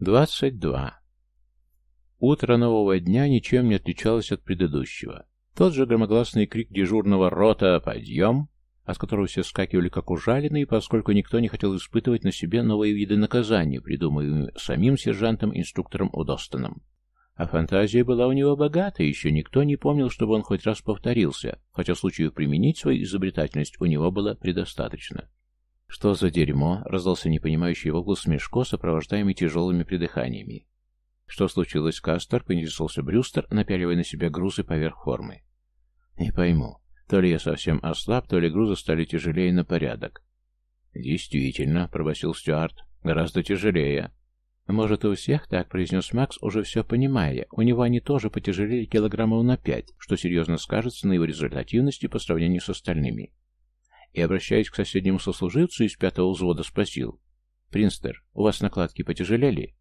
22. Утро нового дня ничем не отличалось от предыдущего. Тот же громогласный крик дежурного «Рота! Подъем!», от которого все скакивали как ужаленные, поскольку никто не хотел испытывать на себе новые виды наказания, придумываемые самим сержантом-инструктором Удостоном. А фантазия была у него богата, еще никто не помнил, чтобы он хоть раз повторился, хотя случаев применить свою изобретательность у него было предостаточно. «Что за дерьмо?» — раздался непонимающий возглас Мешко, сопровождаемый тяжелыми придыханиями. «Что случилось, Кастер?» — поинтересовался Брюстер, напяливая на себя грузы поверх формы. «Не пойму. То ли я совсем ослаб, то ли грузы стали тяжелее на порядок». «Действительно», — пробасил Стюарт, — «гораздо тяжелее». «Может, у всех так?» — произнес Макс, уже все понимая. У него они тоже потяжелели килограммов на пять, что серьезно скажется на его результативности по сравнению с остальными и, обращаясь к соседнему сослуживцу из пятого взвода, спросил. «Принстер, у вас накладки потяжелели?»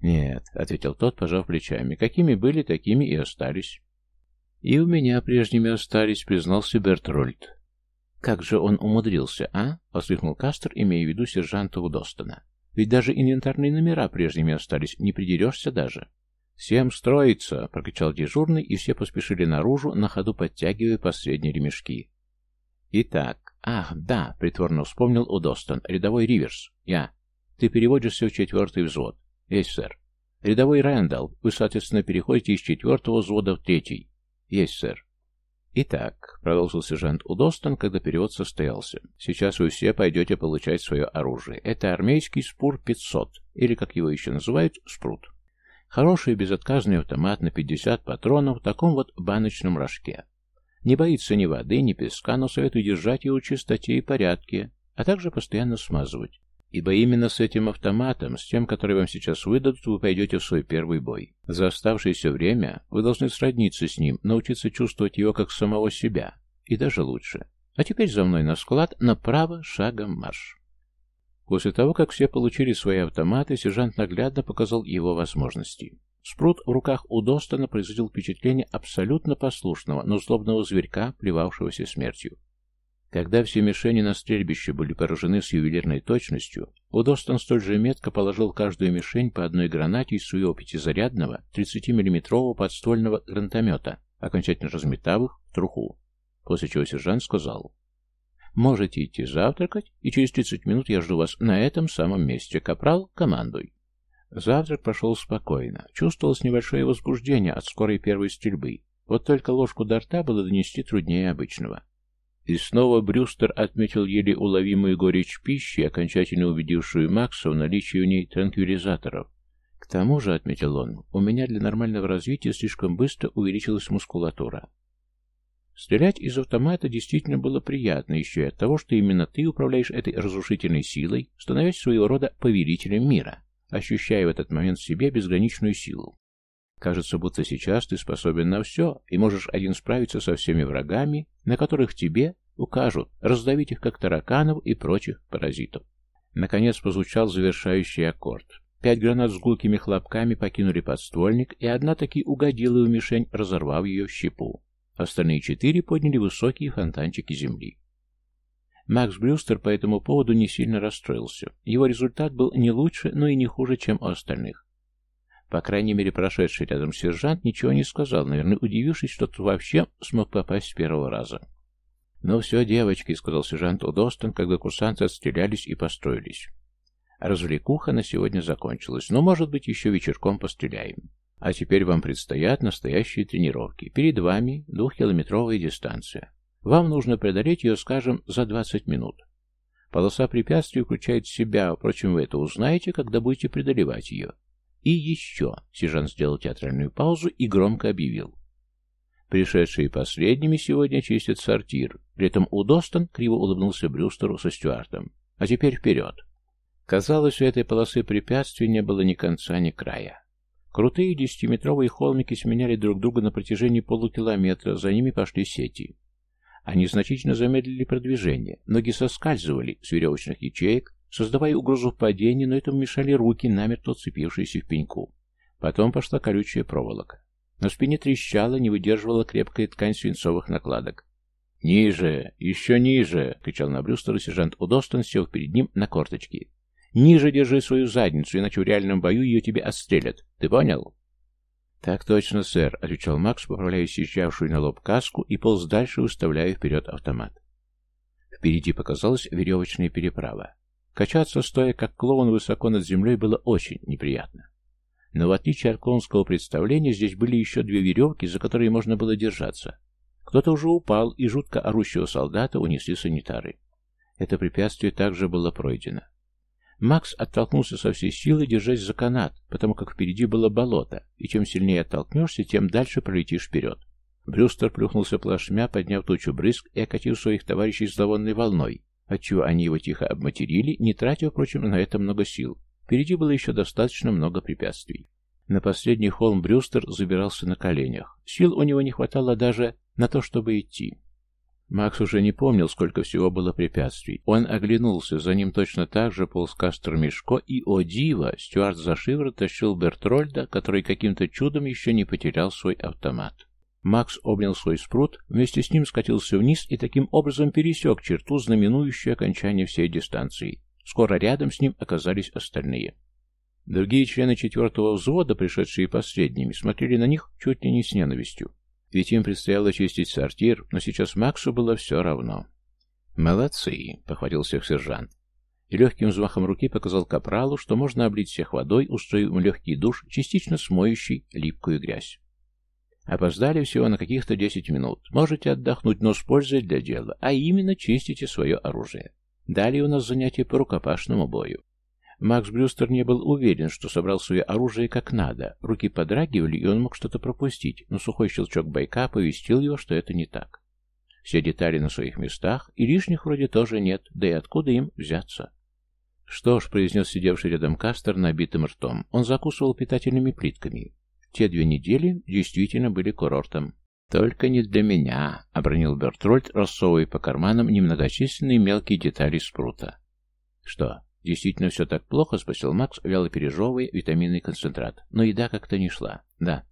«Нет», — ответил тот, пожав плечами. «Какими были, такими и остались». «И у меня прежними остались», — признался Бертрольд. «Как же он умудрился, а?» — воскликнул Кастер, имея в виду сержанта Удостона. «Ведь даже инвентарные номера прежними остались, не придерешься даже». «Всем строиться!» — прокричал дежурный, и все поспешили наружу, на ходу подтягивая последние ремешки. «Итак, ах, да», — притворно вспомнил Удостон, — «рядовой Риверс, я. Ты переводишься в четвертый взвод». «Есть, сэр». «Рядовой Рэндалл, вы, соответственно, переходите из четвертого взвода в третий». «Есть, сэр». «Итак», — продолжил сержант Удостон, когда перевод состоялся, — «сейчас вы все пойдете получать свое оружие. Это армейский СПУР-500, или, как его еще называют, СПРУТ. Хороший безотказный автомат на 50 патронов в таком вот баночном рожке. Не боится ни воды, ни песка, но советую держать его в чистоте и порядке, а также постоянно смазывать. Ибо именно с этим автоматом, с тем, который вам сейчас выдадут, вы пойдете в свой первый бой. За оставшееся время вы должны сродниться с ним, научиться чувствовать его как самого себя, и даже лучше. А теперь за мной на склад, направо, шагом марш. После того, как все получили свои автоматы, сержант наглядно показал его возможности. Спрут в руках у Достона производил впечатление абсолютно послушного, но злобного зверька, плевавшегося смертью. Когда все мишени на стрельбище были поражены с ювелирной точностью, Удостон столь же метко положил каждую мишень по одной гранате из своего пятизарядного 30-миллиметрового подствольного гранатомета, окончательно разметав их в труху. После чего сержант сказал, «Можете идти завтракать, и через 30 минут я жду вас на этом самом месте. Капрал, командуй». Завтрак прошел спокойно. Чувствовалось небольшое возбуждение от скорой первой стрельбы. Вот только ложку до рта было донести труднее обычного. И снова Брюстер отметил еле уловимую горечь пищи, окончательно убедившую Макса в наличии у ней транквилизаторов. К тому же, отметил он, у меня для нормального развития слишком быстро увеличилась мускулатура. Стрелять из автомата действительно было приятно еще и от того, что именно ты управляешь этой разрушительной силой, становясь своего рода повелителем мира ощущая в этот момент в себе безграничную силу. Кажется, будто сейчас ты способен на все и можешь один справиться со всеми врагами, на которых тебе укажут, раздавить их как тараканов и прочих паразитов. Наконец позвучал завершающий аккорд. Пять гранат с гулкими хлопками покинули подствольник, и одна таки угодила в мишень, разорвав ее в щепу. Остальные четыре подняли высокие фонтанчики земли. Макс Брюстер по этому поводу не сильно расстроился. Его результат был не лучше, но и не хуже, чем у остальных. По крайней мере, прошедший рядом сержант ничего не сказал, наверное, удивившись, что тот вообще смог попасть с первого раза. «Ну все, девочки», — сказал сержант Удостон, когда курсанты отстрелялись и построились. Развлекуха на сегодня закончилась, но, может быть, еще вечерком постреляем. А теперь вам предстоят настоящие тренировки. Перед вами двухкилометровая дистанция. Вам нужно преодолеть ее, скажем, за 20 минут. Полоса препятствий включает в себя, впрочем, вы это узнаете, когда будете преодолевать ее. И еще, сержант сделал театральную паузу и громко объявил. Пришедшие последними сегодня чистят сортир. При этом Удостон криво улыбнулся Брюстеру со Стюартом. А теперь вперед. Казалось, у этой полосы препятствий не было ни конца, ни края. Крутые десятиметровые холмики сменяли друг друга на протяжении полукилометра, за ними пошли сети. Они значительно замедлили продвижение, ноги соскальзывали с веревочных ячеек, создавая угрозу падения, но этому мешали руки, намертво цепившиеся в пеньку. Потом пошла колючая проволока. На спине трещала, не выдерживала крепкая ткань свинцовых накладок. «Ниже! Еще ниже!» — кричал на Брюстера сержант Удостон, сев перед ним на корточки. Ниже держи свою задницу, иначе в реальном бою ее тебе отстрелят. Ты понял?» «Так точно, сэр», — отвечал Макс, поправляя съезжавшую на лоб каску и полз дальше, выставляя вперед автомат. Впереди показалась веревочная переправа. Качаться, стоя как клоун высоко над землей, было очень неприятно. Но в отличие от клоунского представления, здесь были еще две веревки, за которые можно было держаться. Кто-то уже упал, и жутко орущего солдата унесли санитары. Это препятствие также было пройдено. Макс оттолкнулся со всей силы, держась за канат, потому как впереди было болото, и чем сильнее оттолкнешься, тем дальше пролетишь вперед. Брюстер плюхнулся плашмя, подняв тучу брызг и окатив своих товарищей зловонной волной, отчего они его тихо обматерили, не тратя, впрочем, на это много сил. Впереди было еще достаточно много препятствий. На последний холм Брюстер забирался на коленях. Сил у него не хватало даже на то, чтобы идти. Макс уже не помнил, сколько всего было препятствий. Он оглянулся, за ним точно так же полз Кастер Мешко, и, о диво, Стюарт за шиворот тащил Бертрольда, который каким-то чудом еще не потерял свой автомат. Макс обнял свой спрут, вместе с ним скатился вниз и таким образом пересек черту, знаменующую окончание всей дистанции. Скоро рядом с ним оказались остальные. Другие члены четвертого взвода, пришедшие последними, смотрели на них чуть ли не с ненавистью. Ведь им предстояло чистить сортир, но сейчас Максу было все равно. «Молодцы!» — похвалил всех сержант. И легким взмахом руки показал капралу, что можно облить всех водой, устроив им легкий душ, частично смоющий липкую грязь. Опоздали всего на каких-то десять минут. Можете отдохнуть, но с пользой для дела, а именно чистите свое оружие. Далее у нас занятие по рукопашному бою. Макс Брюстер не был уверен, что собрал свое оружие как надо. Руки подрагивали, и он мог что-то пропустить, но сухой щелчок байка повестил его, что это не так. Все детали на своих местах, и лишних вроде тоже нет, да и откуда им взяться? «Что ж», — произнес сидевший рядом Кастер набитым ртом, он закусывал питательными плитками. Те две недели действительно были курортом. «Только не для меня», — обронил Бертрольд, рассовывая по карманам немногочисленные мелкие детали спрута. «Что, действительно все так плохо?» — спросил Макс, вяло пережевывая витаминный концентрат. Но еда как-то не шла. «Да».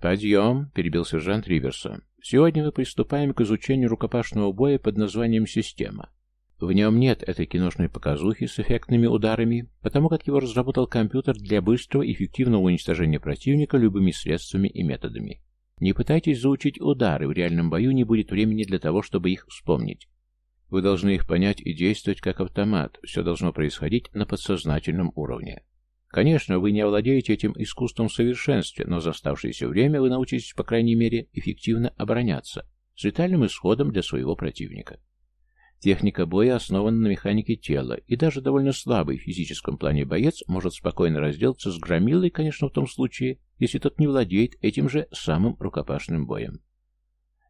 «Подъем», — перебил сержант Риверса. «Сегодня мы приступаем к изучению рукопашного боя под названием «Система». В нем нет этой киношной показухи с эффектными ударами, потому как его разработал компьютер для быстрого и эффективного уничтожения противника любыми средствами и методами. Не пытайтесь заучить удары, в реальном бою не будет времени для того, чтобы их вспомнить. Вы должны их понять и действовать как автомат, все должно происходить на подсознательном уровне. Конечно, вы не овладеете этим искусством в совершенстве, но за оставшееся время вы научитесь, по крайней мере, эффективно обороняться, с летальным исходом для своего противника. Техника боя основана на механике тела, и даже довольно слабый в физическом плане боец может спокойно разделаться с громилой, конечно, в том случае, если тот не владеет этим же самым рукопашным боем.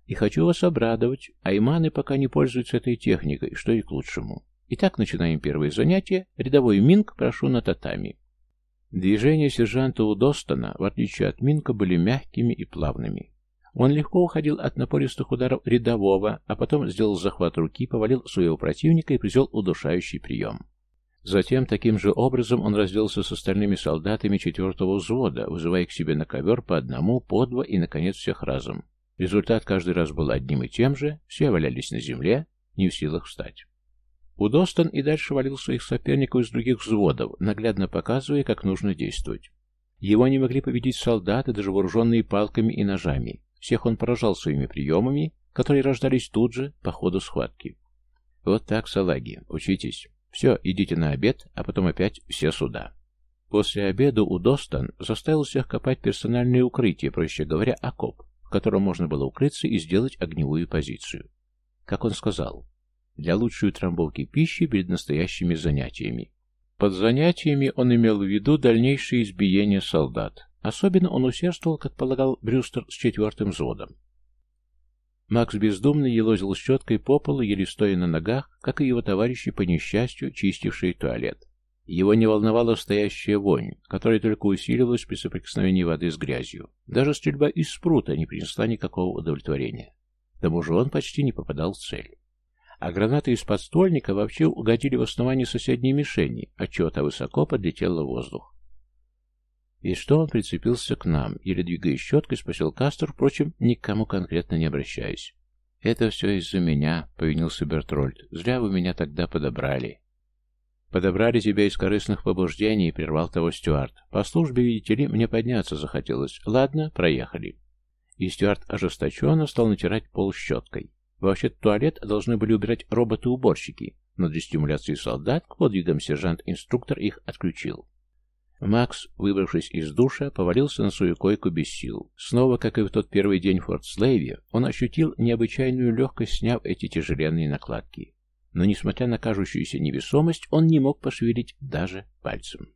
И хочу вас обрадовать, айманы пока не пользуются этой техникой, что и к лучшему. Итак, начинаем первое занятие. Рядовой Минг прошу на татами. Движения сержанта Удостона, в отличие от Минка, были мягкими и плавными. Он легко уходил от напористых ударов рядового, а потом сделал захват руки, повалил своего противника и произвел удушающий прием. Затем, таким же образом, он разделся с остальными солдатами четвертого взвода, вызывая к себе на ковер по одному, по два и, наконец, всех разом. Результат каждый раз был одним и тем же, все валялись на земле, не в силах встать. Удостон и дальше валил своих соперников из других взводов, наглядно показывая, как нужно действовать. Его не могли победить солдаты, даже вооруженные палками и ножами. Всех он поражал своими приемами, которые рождались тут же по ходу схватки. Вот так, салаги, учитесь. Все, идите на обед, а потом опять все сюда. После обеда Удостан заставил всех копать персональное укрытие, проще говоря, окоп, в котором можно было укрыться и сделать огневую позицию. Как он сказал, для лучшей утрамбовки пищи перед настоящими занятиями. Под занятиями он имел в виду дальнейшее избиение солдат. Особенно он усердствовал, как полагал Брюстер, с четвертым взводом. Макс бездумно елозил щеткой по полу, еле стоя на ногах, как и его товарищи по несчастью, чистившие туалет. Его не волновала стоящая вонь, которая только усиливалась при соприкосновении воды с грязью. Даже стрельба из спрута не принесла никакого удовлетворения. К тому же он почти не попадал в цель. А гранаты из подствольника вообще угодили в основание соседней мишени, отчего-то высоко подлетела в воздух. И что он прицепился к нам, еле двигая щеткой, спросил Кастер, впрочем, никому конкретно не обращаясь. «Это все из-за меня», — повинился Бертрольд. «Зря вы меня тогда подобрали». «Подобрали тебя из корыстных побуждений», — прервал того Стюарт. «По службе, видите ли, мне подняться захотелось. Ладно, проехали». И Стюарт ожесточенно стал натирать пол щеткой. Вообще-то туалет должны были убирать роботы-уборщики, но для стимуляции солдат к подвигам сержант-инструктор их отключил. Макс, выбравшись из душа, повалился на свою койку без сил. Снова, как и в тот первый день в Форт-Слейве, он ощутил необычайную легкость, сняв эти тяжеленные накладки. Но, несмотря на кажущуюся невесомость, он не мог пошевелить даже пальцем.